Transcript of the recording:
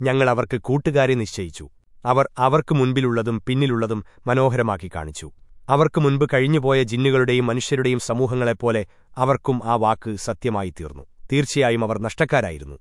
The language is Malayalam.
ഞങ്ങൾ അവർക്ക് കൂട്ടുകാരെ നിശ്ചയിച്ചു. അവർ അവർക്ക് മുൻപിലുള്ളതും പിന്നിലുള്ളതും മനോഹരമാക്കി കാണിച്ചു. അവർക്ക് മുൻപ് കഴിഞ്ഞുപോയ ജിന്നുകളുടെയും മനുഷ്യരുടെയും സമൂഹങ്ങളെപ്പോലെ അവർക്കും ആ വാക്ക് സത്യമായി തീർന്നു തീർച്ചയായും അവർ നഷ്ടക്കാരായിരുന്നു.